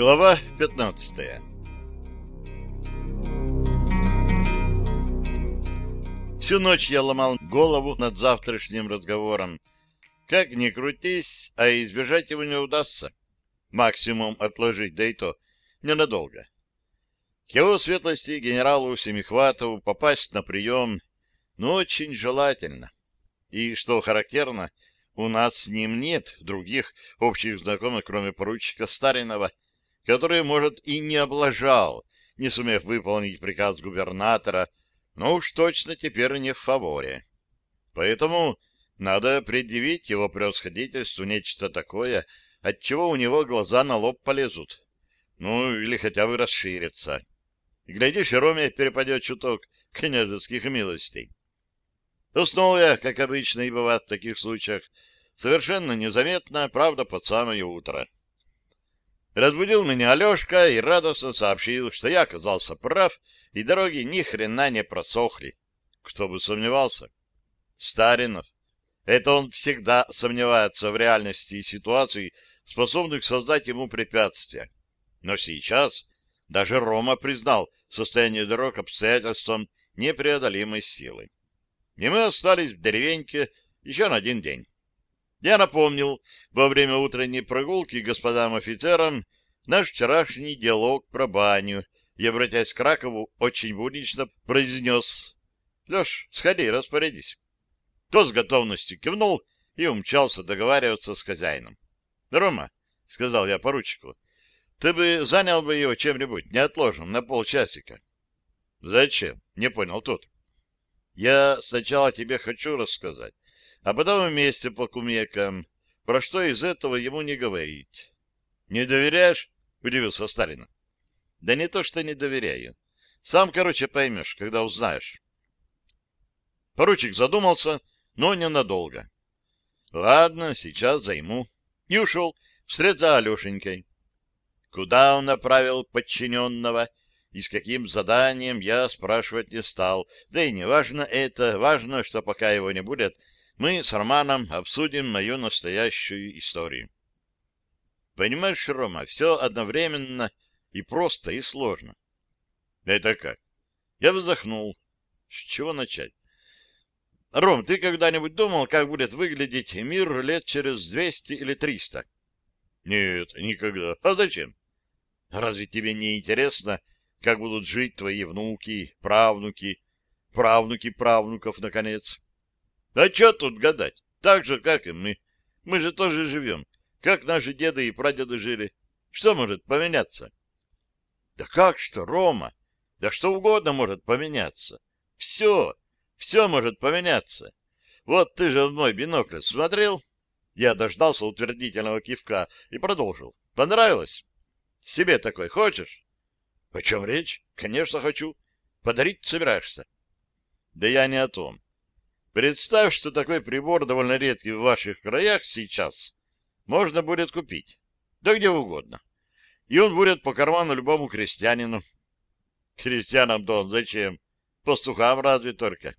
Глава 15 Всю ночь я ломал голову над завтрашним разговором. Как ни крутись, а избежать его не удастся. Максимум отложить, да и то ненадолго. К его светлости генералу Семихватову попасть на прием, ну, очень желательно. И, что характерно, у нас с ним нет других общих знакомых, кроме поручика Старинова, который, может, и не облажал, не сумев выполнить приказ губернатора, но уж точно теперь не в фаворе. Поэтому надо предъявить его превосходительству нечто такое, от чего у него глаза на лоб полезут. Ну, или хотя бы расширятся. Глядишь, и Роме перепадет чуток княжеских милостей. Уснул я, как обычно и бывает в таких случаях, совершенно незаметно, правда, под самое утро. Разбудил меня Алешка и радостно сообщил, что я оказался прав, и дороги ни хрена не просохли. Кто бы сомневался? Старинов. Это он всегда сомневается в реальности и ситуации, способных создать ему препятствия. Но сейчас даже Рома признал состояние дорог обстоятельством непреодолимой силы. И мы остались в деревеньке еще на один день. Я напомнил во время утренней прогулки господам офицерам наш вчерашний диалог про баню и, обратясь к Кракову, очень буднично произнес «Леш, сходи, распорядись». Тот с готовностью кивнул и умчался договариваться с хозяином. «Рома», — сказал я поручику, — «ты бы занял бы его чем-нибудь неотложным на полчасика». «Зачем?» — не понял тот. «Я сначала тебе хочу рассказать, а потом вместе по кумекам, про что из этого ему не говорить. — Не доверяешь? — удивился Сталин. — Да не то, что не доверяю. Сам, короче, поймешь, когда узнаешь. Поручик задумался, но ненадолго. — Ладно, сейчас займу. И ушел вслед за Алешенькой. Куда он направил подчиненного и с каким заданием, я спрашивать не стал. Да и не важно это, важно, что пока его не будет, мы с Романом обсудим мою настоящую историю. Понимаешь, Рома, все одновременно и просто, и сложно. Это как? Я вздохнул. С чего начать? Ром, ты когда-нибудь думал, как будет выглядеть мир лет через двести или триста? Нет, никогда. А зачем? Разве тебе не интересно, как будут жить твои внуки, правнуки, правнуки правнуков, наконец? А что тут гадать? Так же, как и мы. Мы же тоже живем, как наши деды и прадеды жили. Что может поменяться? Да как что, Рома? Да что угодно может поменяться. Все, все может поменяться. Вот ты же в мой бинокль смотрел? Я дождался утвердительного кивка и продолжил. Понравилось? Себе такой хочешь? О чем речь? Конечно, хочу. Подарить собираешься? Да я не о том. Представь, что такой прибор довольно редкий в ваших краях сейчас можно будет купить. Да где угодно. И он будет по карману любому крестьянину. Крестьянам-то он зачем? Пастухам разве только.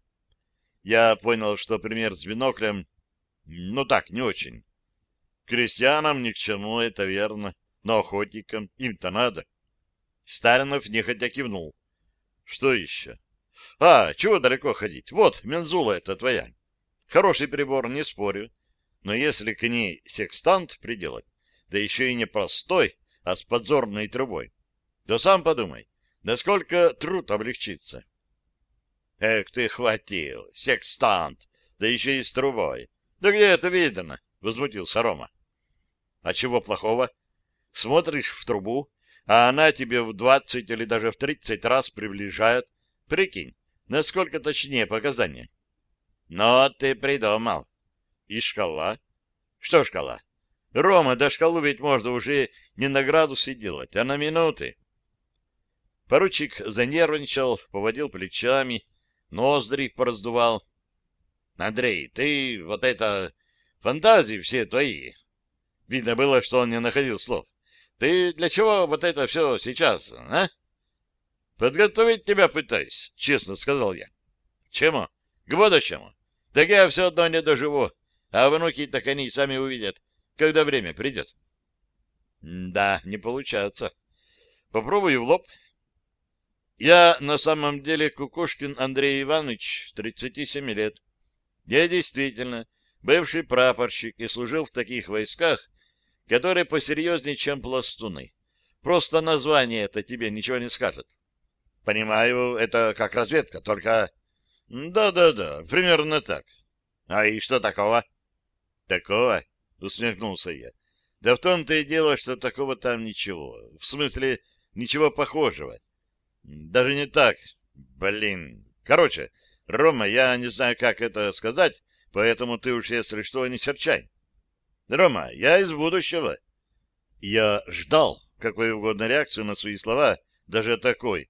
Я понял, что пример с биноклем, ну так, не очень. Крестьянам ни к чему, это верно, но охотникам им-то надо. Старинов нехотя кивнул. Что еще? А, чего далеко ходить? Вот, мензула это твоя. Хороший прибор, не спорю. Но если к ней секстант приделать, да еще и не простой, а с подзорной трубой, то сам подумай, насколько труд облегчится. Эх ты хватил, секстант, да еще и с трубой. Да где это видно? — возмутился Рома. — А чего плохого? Смотришь в трубу, а она тебе в двадцать или даже в тридцать раз приближает. Прикинь, Насколько точнее показания? Но ты придумал. И шкала? Что шкала? Рома, до шкалу ведь можно уже не на градусы делать, а на минуты. Поручик занервничал, поводил плечами, ноздри пораздувал. Андрей, ты вот это... Фантазии все твои. Видно было, что он не находил слов. Ты для чего вот это все сейчас, а? Подготовить тебя пытаюсь, честно сказал я. Чему? К будущему. Так я все одно не доживу, а внуки так они сами увидят, когда время придет. Да, не получается. Попробую в лоб. Я на самом деле Кукушкин Андрей Иванович, 37 лет. Я действительно бывший прапорщик и служил в таких войсках, которые посерьезнее, чем пластуны. Просто название это тебе ничего не скажет. Понимаю, это как разведка, только... Да-да-да, примерно так. А и что такого? Такого? Усмехнулся я. Да в том-то и дело, что такого там ничего. В смысле, ничего похожего. Даже не так. Блин. Короче, Рома, я не знаю, как это сказать, поэтому ты уж, если что, не серчай. Рома, я из будущего. Я ждал какой угодно реакцию на свои слова, даже такой.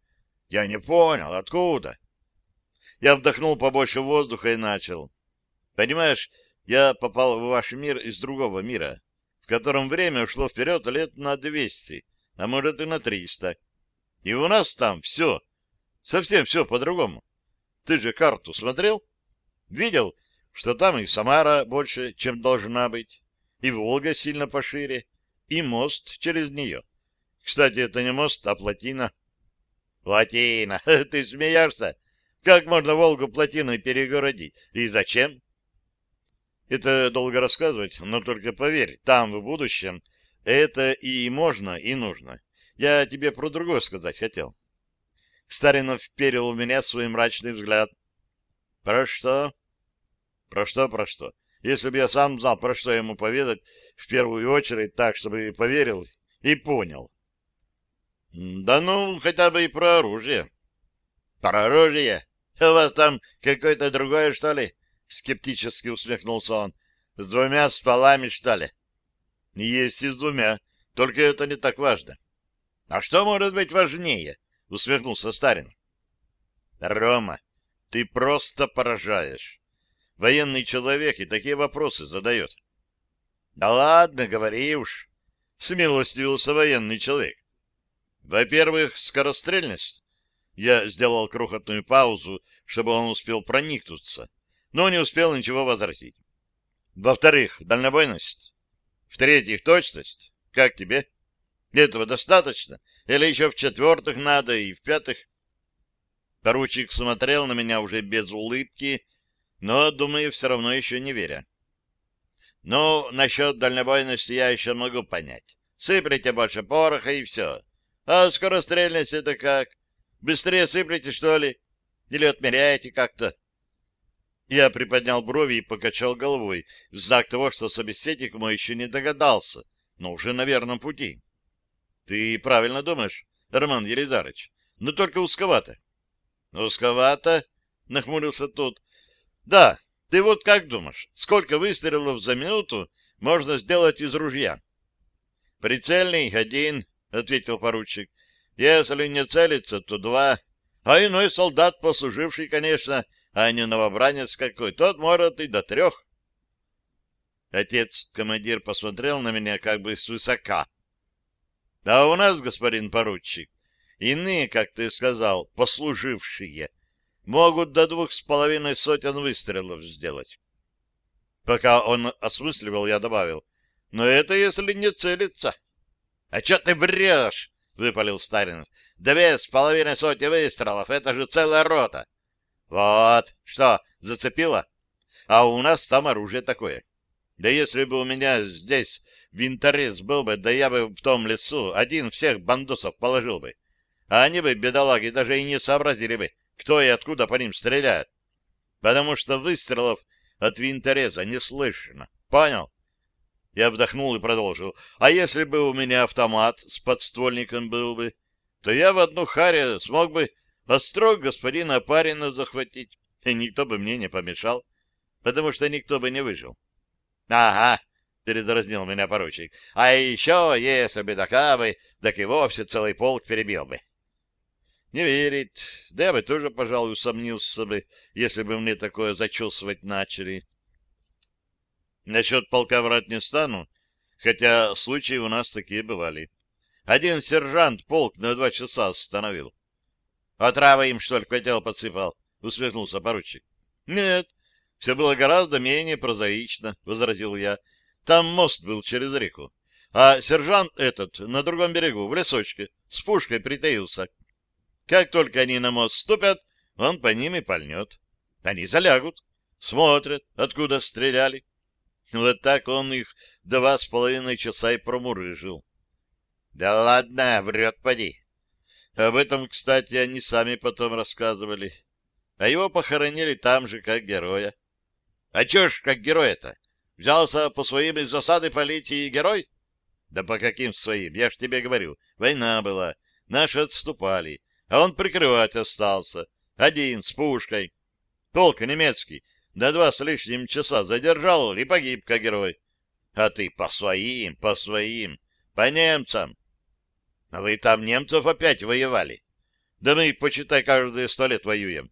Я не понял, откуда? Я вдохнул побольше воздуха и начал. Понимаешь, я попал в ваш мир из другого мира в котором время ушло вперед лет на 200, а может и на 300. И у нас там все, совсем все по-другому. Ты же карту смотрел? Видел, что там и Самара больше, чем должна быть, и Волга сильно пошире, и мост через нее. Кстати, это не мост, а плотина. Плотина? Ты смеешься? Как можно Волгу плотиной перегородить? И зачем? Это долго рассказывать, но только поверь, там, в будущем, это и можно, и нужно. Я тебе про другое сказать хотел. Старинов вперил в меня свой мрачный взгляд. Про что? Про что, про что? Если бы я сам знал, про что ему поведать, в первую очередь так, чтобы поверил и понял. Да ну, хотя бы и про оружие. Про оружие? У вас там какое-то другое, что ли? скептически усмехнулся он. С двумя стволами, что ли? Есть и с двумя, только это не так важно. А что может быть важнее? Усмехнулся Старин. Рома, ты просто поражаешь. Военный человек и такие вопросы задает. Да ладно, говори уж. Смилостивился военный человек. Во-первых, скорострельность. Я сделал крохотную паузу, чтобы он успел проникнуться но не успел ничего возразить. Во-вторых, дальнобойность. В-третьих, точность. Как тебе? Этого достаточно? Или еще в-четвертых надо и в-пятых? Поручик смотрел на меня уже без улыбки, но, думаю, все равно еще не веря. Ну, насчет дальнобойности я еще могу понять. Сыплете больше пороха и все. А скорострельность это как? Быстрее сыплете, что ли? Или отмеряете как-то? Я приподнял брови и покачал головой, в знак того, что собеседник мой еще не догадался, но уже на верном пути. — Ты правильно думаешь, Роман Елизарович, но только узковато. — Узковато? — нахмурился тот. — Да, ты вот как думаешь, сколько выстрелов за минуту можно сделать из ружья? — Прицельный — один, — ответил поручик. — Если не целиться, то два. А иной солдат, послуживший, конечно, — а не новобранец какой, тот может и до трех. Отец-командир посмотрел на меня как бы свысока. — А у нас, господин поручик, иные, как ты сказал, послужившие, могут до двух с половиной сотен выстрелов сделать. Пока он осмысливал, я добавил, — но это если не целится. — А что ты врешь? — выпалил Старин. — Две с половиной сотни выстрелов — это же целая рота. Вот, что, зацепило? А у нас там оружие такое. Да если бы у меня здесь винторез был бы, да я бы в том лесу один всех бандосов положил бы. А они бы, бедолаги, даже и не сообразили бы, кто и откуда по ним стреляет. Потому что выстрелов от винтореза не слышно. Понял? Я вдохнул и продолжил. А если бы у меня автомат с подствольником был бы, то я в одну харе смог бы Острог господина Апарина захватить, и никто бы мне не помешал, потому что никто бы не выжил. — Ага, — передразнил меня поручик, — а еще, если бы такавы, так и вовсе целый полк перебил бы. Не верит, да я бы тоже, пожалуй, усомнился бы, если бы мне такое зачесывать начали. Насчет полка врать не стану, хотя случаи у нас такие бывали. Один сержант полк на два часа остановил. Отравы им, что ли, котел подсыпал? — усмехнулся поручик. — Нет, все было гораздо менее прозаично, — возразил я. Там мост был через реку. А сержант этот на другом берегу, в лесочке, с пушкой притаился. Как только они на мост ступят, он по ним и пальнет. Они залягут, смотрят, откуда стреляли. Вот так он их два с половиной часа и промурыжил. Да ладно, врет поди. Об этом, кстати, они сами потом рассказывали. А его похоронили там же, как героя. А чё ж, как герой-то? Взялся по своим из засады полить и герой? Да по каким своим? Я ж тебе говорю, война была, наши отступали, а он прикрывать остался, один, с пушкой. Полк немецкий, до два с лишним часа задержал и погиб, как герой. А ты по своим, по своим, по немцам. А вы там немцев опять воевали. Да мы, почитай, каждые сто лет воюем.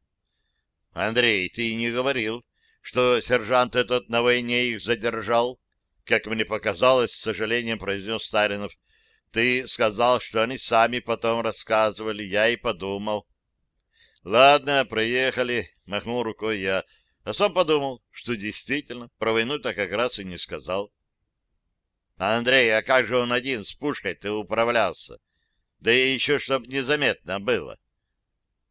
Андрей, ты не говорил, что сержант этот на войне их задержал? Как мне показалось, с сожалением произнес Старинов. Ты сказал, что они сами потом рассказывали, я и подумал. Ладно, проехали, махнул рукой я, а сам подумал, что действительно про войну-то как раз и не сказал. Андрей, а как же он один с пушкой-то управлялся? Да и еще чтоб незаметно было.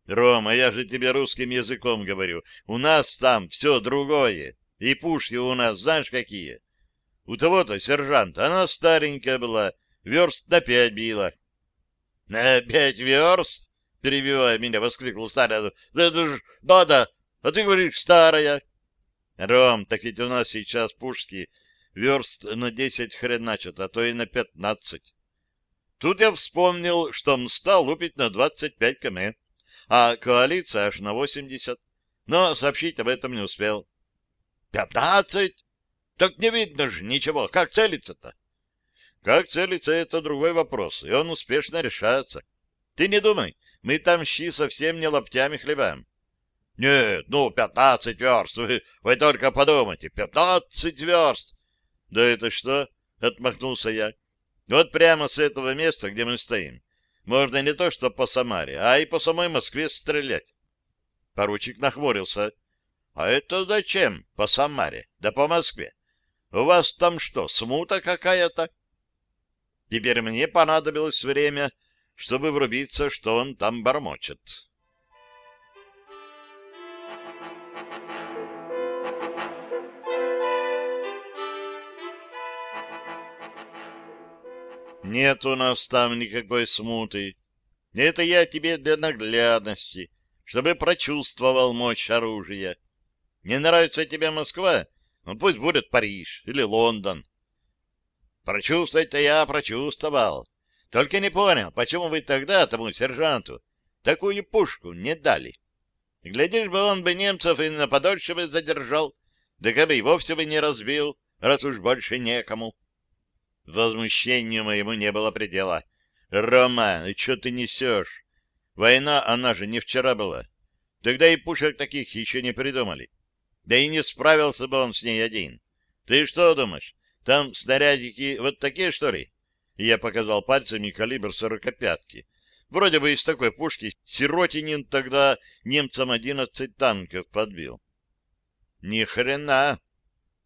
Рома, я же тебе русским языком говорю. У нас там все другое. И пушки у нас знаешь какие? У того-то сержанта она старенькая была, верст на пять била. — На пять верст? — перебивая меня, воскликнул старый. — Да, да, да, да, а ты говоришь старая. — Ром, так ведь у нас сейчас пушки верст на десять хреначат, а то и на пятнадцать. Тут я вспомнил, что Мста лупить на 25 км, а коалиция аж на 80, но сообщить об этом не успел. «Пятнадцать? Так не видно же ничего. Как целиться-то?» «Как целиться — это другой вопрос, и он успешно решается. Ты не думай, мы там щи совсем не лоптями хлебаем». «Нет, ну, пятнадцать верст, вы, вы только подумайте, пятнадцать верст!» «Да это что?» — отмахнулся я. Вот прямо с этого места, где мы стоим, можно не то что по Самаре, а и по самой Москве стрелять. Поручик нахмурился. — А это зачем по Самаре? Да по Москве. У вас там что, смута какая-то? Теперь мне понадобилось время, чтобы врубиться, что он там бормочет. Нет у нас там никакой смуты. Это я тебе для наглядности, чтобы прочувствовал мощь оружия. Не нравится тебе Москва? Ну, пусть будет Париж или Лондон. Прочувствовать-то я прочувствовал. Только не понял, почему вы тогда тому сержанту такую пушку не дали. Глядишь бы, он бы немцев и на подольше бы задержал, да как бы и вовсе бы не разбил, раз уж больше некому. Возмущению моему не было предела. «Рома, что ты несешь? Война, она же не вчера была. Тогда и пушек таких еще не придумали. Да и не справился бы он с ней один. Ты что думаешь, там снарядики вот такие, что ли?» И я показал пальцами калибр сорокопятки. Вроде бы из такой пушки Сиротинин тогда немцам одиннадцать танков подбил. Ни хрена!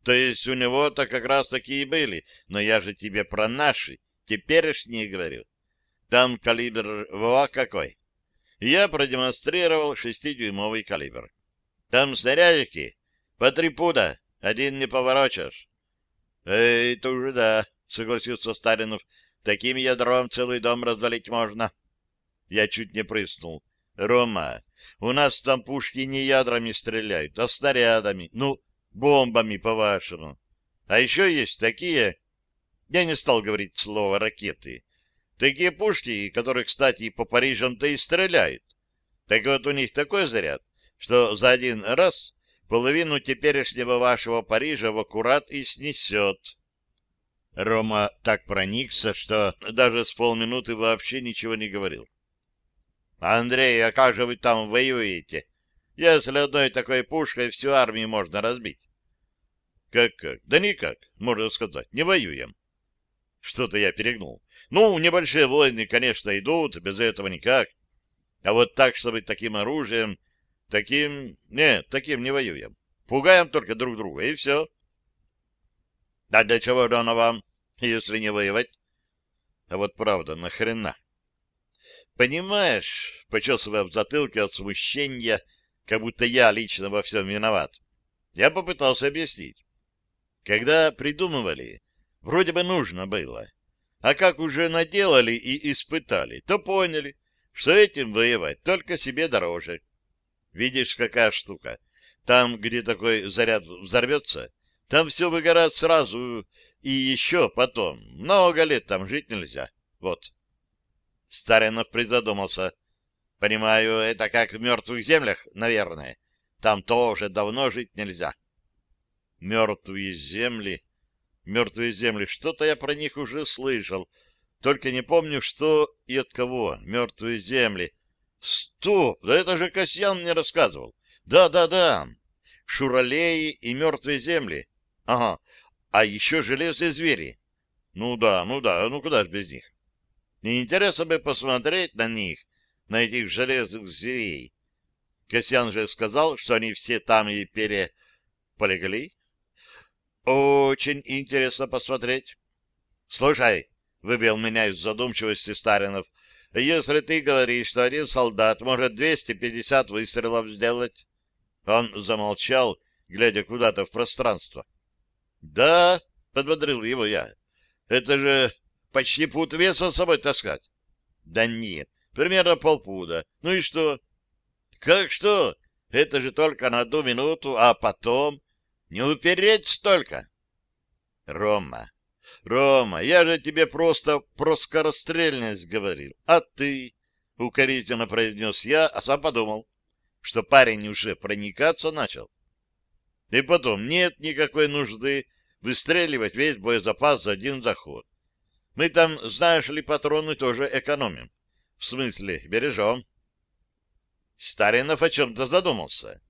То есть у него-то как раз такие были, но я же тебе про наши, теперешние говорю. Там калибр во какой. Я продемонстрировал шестидюймовый калибр. Там снарядики по три пуда, один не поворочишь. — Эй, это уже да, — согласился Старинов. — Таким ядром целый дом развалить можно. Я чуть не прыснул. — Рома, у нас там пушки не ядрами стреляют, а снарядами. Ну, бомбами, по-вашему. А еще есть такие... Я не стал говорить слово «ракеты». Такие пушки, которые, кстати, по Парижам-то и стреляют. Так вот у них такой заряд, что за один раз половину теперешнего вашего Парижа в аккурат и снесет. Рома так проникся, что даже с полминуты вообще ничего не говорил. — Андрей, а как же вы там воюете? Если одной такой пушкой всю армию можно разбить. Как-как? Да никак, можно сказать, не воюем. Что-то я перегнул. Ну, небольшие войны, конечно, идут, без этого никак. А вот так, чтобы таким оружием, таким... Нет, таким не воюем. Пугаем только друг друга, и все. А для чего же оно вам? если не воевать. А вот правда, нахрена? Понимаешь, почесывая в затылке от смущения, как будто я лично во всем виноват, я попытался объяснить. Когда придумывали, вроде бы нужно было. А как уже наделали и испытали, то поняли, что этим воевать только себе дороже. Видишь, какая штука. Там, где такой заряд взорвется, там все выгорает сразу, и еще потом. Много лет там жить нельзя. Вот. Старинов призадумался. Понимаю, это как в мертвых землях, наверное. Там тоже давно жить нельзя. Мертвые земли... Мертвые земли. Что-то я про них уже слышал. Только не помню, что и от кого. Мертвые земли. Стоп! Да это же Касьян мне рассказывал. Да-да-да. Шуралеи и мертвые земли. Ага. А еще железные звери. Ну да, ну да, ну куда ж без них? Интересно бы посмотреть на них, на этих железных зверей. Касьян же сказал, что они все там и пере... полегли. Очень интересно посмотреть. Слушай, выбил меня из задумчивости Старинов, если ты говоришь, что один солдат может 250 выстрелов сделать... Он замолчал, глядя куда-то в пространство. — Да, — подбодрил его я, — это же почти пут веса с собой таскать. — Да нет, примерно полпуда. Ну и что? — Как что? Это же только на одну минуту, а потом... Не упереть столько. Рома, Рома, я же тебе просто про скорострельность говорил. А ты? Укорительно произнес я, а сам подумал, что парень уже проникаться начал. И потом, нет никакой нужды выстреливать весь боезапас за один заход. Мы там, знаешь ли, патроны тоже экономим. В смысле, бережем. Старинов о чем-то задумался.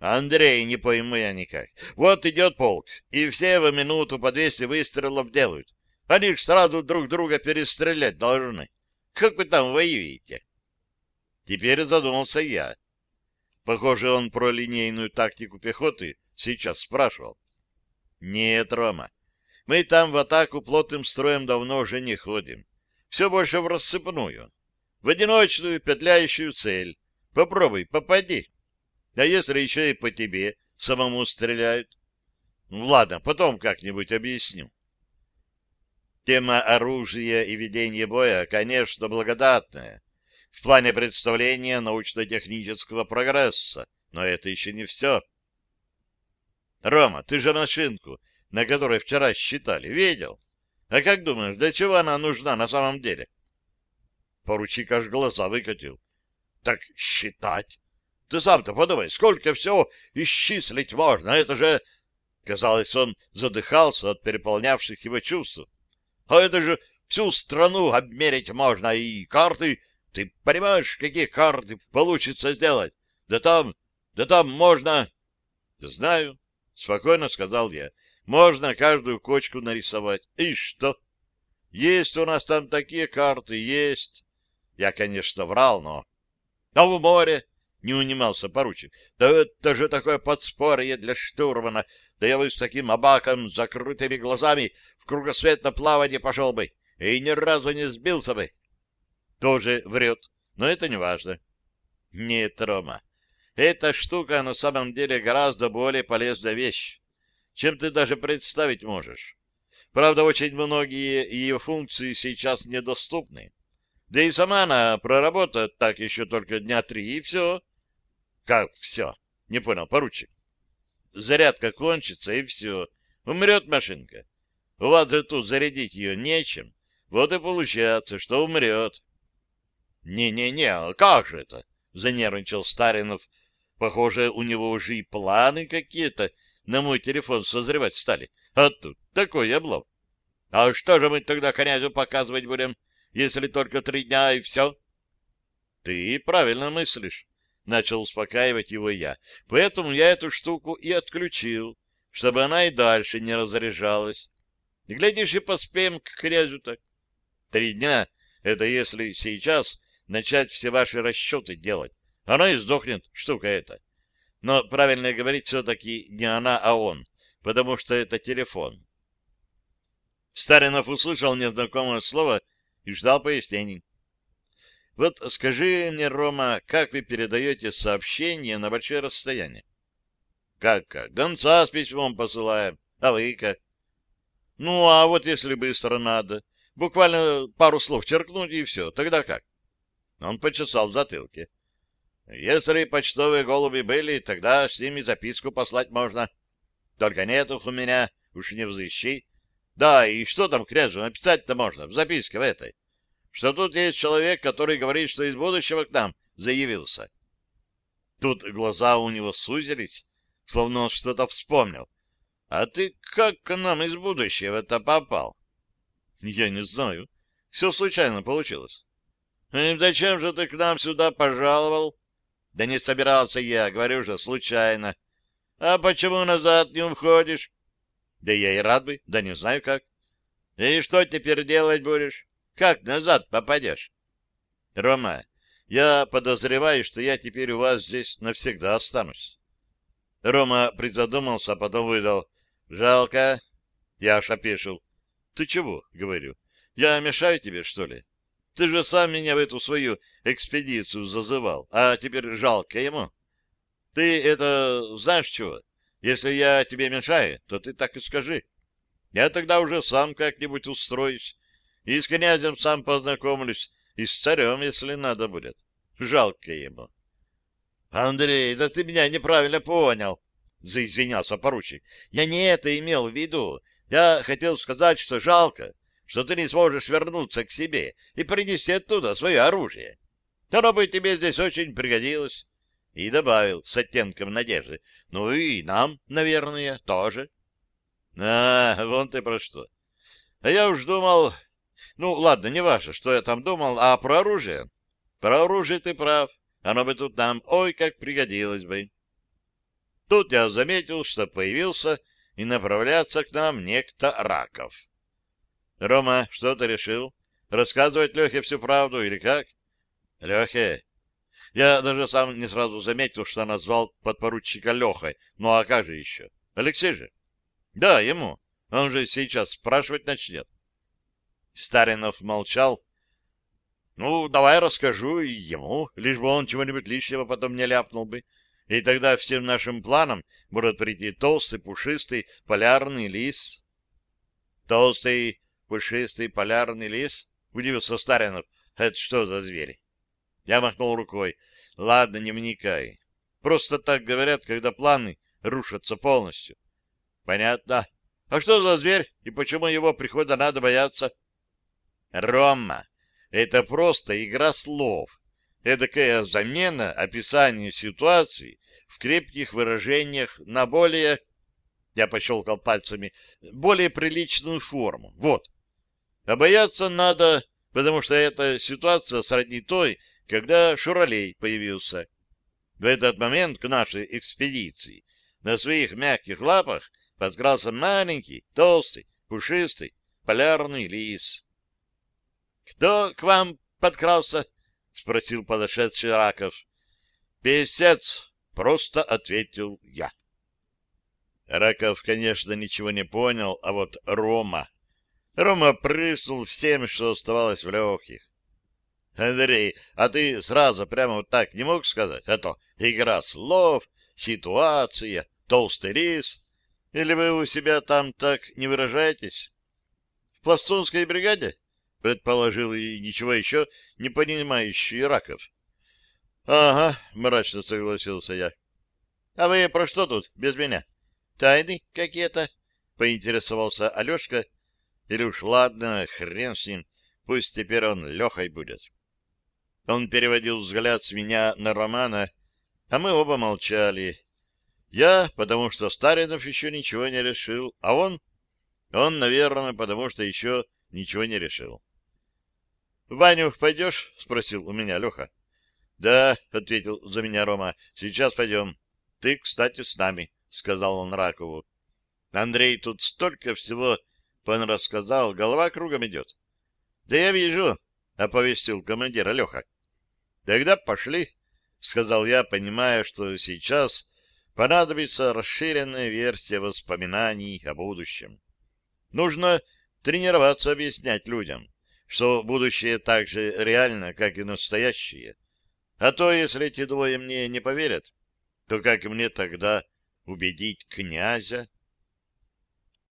Андрей, не пойму я никак. Вот идет полк, и все в минуту по 200 выстрелов делают. Они ж сразу друг друга перестрелять должны. Как вы там воюете? Теперь задумался я. Похоже, он про линейную тактику пехоты сейчас спрашивал. Нет, Рома, мы там в атаку плотным строем давно уже не ходим. Все больше в рассыпную. В одиночную петляющую цель. Попробуй, попади. А если еще и по тебе самому стреляют? Ну, ладно, потом как-нибудь объясню. Тема оружия и ведения боя, конечно, благодатная в плане представления научно-технического прогресса, но это еще не все. Рома, ты же машинку, на которой вчера считали, видел? А как думаешь, для чего она нужна на самом деле? Поручик аж глаза выкатил. Так считать? Ты сам-то подумай, сколько всего исчислить можно, это же... Казалось, он задыхался от переполнявших его чувств. А это же всю страну обмерить можно, и карты... Ты понимаешь, какие карты получится сделать? Да там... Да там можно... Знаю, спокойно сказал я. Можно каждую кочку нарисовать. И что? Есть у нас там такие карты, есть. Я, конечно, врал, но... А в море? — не унимался поручик. — Да это же такое подспорье для штурмана! Да я бы с таким абаком, с закрытыми глазами, в кругосвет на плавание пошел бы, и ни разу не сбился бы. Тоже врет, но это не важно. Нет, Рома, эта штука на самом деле гораздо более полезная вещь, чем ты даже представить можешь. Правда, очень многие ее функции сейчас недоступны. Да и сама она проработает так еще только дня три, и все. Как все? Не понял, поручик. Зарядка кончится, и все. Умрет машинка. У вас же тут зарядить ее нечем. Вот и получается, что умрет. Не-не-не, а как же это? Занервничал Старинов. Похоже, у него уже и планы какие-то на мой телефон созревать стали. А тут такой облом. А что же мы тогда князю показывать будем, если только три дня и все? Ты правильно мыслишь начал успокаивать его я. Поэтому я эту штуку и отключил, чтобы она и дальше не разряжалась. Глядишь, и поспеем к князю так. Три дня — это если сейчас начать все ваши расчеты делать. Она и сдохнет, штука эта. Но правильно говорить все-таки не она, а он, потому что это телефон. Старинов услышал незнакомое слово и ждал пояснений. Вот скажи мне, Рома, как вы передаете сообщение на большое расстояние? Как как? Гонца с письмом посылаем. А вы как? Ну, а вот если быстро надо, буквально пару слов черкнуть и все, тогда как? Он почесал в затылке. Если почтовые голуби были, тогда с ними записку послать можно. Только нет их у меня, уж не взыщи. Да, и что там княжу написать-то можно в записке в этой? Что тут есть человек, который говорит, что из будущего к нам заявился. Тут глаза у него сузились, словно он что-то вспомнил. А ты как к нам из будущего-то попал? Я не знаю. Все случайно получилось. И зачем же ты к нам сюда пожаловал? Да не собирался я, говорю же, случайно. А почему назад не уходишь? Да я и рад бы, да не знаю как. И что теперь делать будешь? Как назад попадешь? Рома, я подозреваю, что я теперь у вас здесь навсегда останусь. Рома призадумался, а потом выдал. Жалко. Я аж опешил. Ты чего? Говорю. Я мешаю тебе, что ли? Ты же сам меня в эту свою экспедицию зазывал, а теперь жалко ему. Ты это знаешь чего? Если я тебе мешаю, то ты так и скажи. Я тогда уже сам как-нибудь устроюсь. И с князем сам познакомлюсь, и с царем, если надо будет. Жалко ему. — Андрей, да ты меня неправильно понял, — заизвинялся поручик. — Я не это имел в виду. Я хотел сказать, что жалко, что ты не сможешь вернуться к себе и принести оттуда свое оружие. Оно бы тебе здесь очень пригодилось. И добавил с оттенком надежды. Ну и нам, наверное, тоже. А, вон ты про что. А я уж думал... Ну, ладно, не важно, что я там думал, а про оружие. Про оружие ты прав. Оно бы тут нам, ой, как пригодилось бы. Тут я заметил, что появился и направляться к нам некто Раков. Рома, что ты решил? Рассказывать Лехе всю правду или как? Лехе, я даже сам не сразу заметил, что назвал подпоручика Лехой. Ну а как же еще? Алексей же? Да, ему. Он же сейчас спрашивать начнет. Старинов молчал. Ну, давай расскажу ему, лишь бы он чего-нибудь лишнего потом не ляпнул бы. И тогда всем нашим планам может прийти толстый, пушистый, полярный лис. Толстый, пушистый, полярный лис? Удивился Старинов. Это что за звери? Я махнул рукой. Ладно, не вникай. Просто так говорят, когда планы рушатся полностью. Понятно. А что за зверь и почему его прихода надо бояться? Рома, это просто игра слов. Эдакая замена описания ситуации в крепких выражениях на более, я пощелкал пальцами, более приличную форму. Вот. А бояться надо, потому что эта ситуация сродни той, когда Шуралей появился. В этот момент к нашей экспедиции на своих мягких лапах подкрался маленький, толстый, пушистый, полярный лис. — Кто к вам подкрался? — спросил подошедший Раков. — Песец, — просто ответил я. Раков, конечно, ничего не понял, а вот Рома... Рома прыснул всем, что оставалось в легких. Андрей, а ты сразу прямо вот так не мог сказать? А то игра слов, ситуация, толстый рис. Или вы у себя там так не выражаетесь? В пластунской бригаде? Предположил и ничего еще не понимающий Раков. Ага, мрачно согласился я. А вы про что тут без меня? Тайны какие-то? Поинтересовался Алешка. Или уж ладно, хрен с ним, пусть теперь он Лехой будет. Он переводил взгляд с меня на Романа, а мы оба молчали. Я, потому что Старинов еще ничего не решил, а он... Он, наверное, потому что еще ничего не решил. — Ваню пойдешь? — спросил у меня Леха. — Да, — ответил за меня Рома, — сейчас пойдем. — Ты, кстати, с нами, — сказал он Ракову. Андрей тут столько всего пан рассказал, голова кругом идет. — Да я вижу, — оповестил командир Леха. — Тогда пошли, — сказал я, понимая, что сейчас понадобится расширенная версия воспоминаний о будущем. Нужно тренироваться объяснять людям, что будущее так же реально, как и настоящее. А то, если эти двое мне не поверят, то как мне тогда убедить князя?